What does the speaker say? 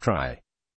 Try.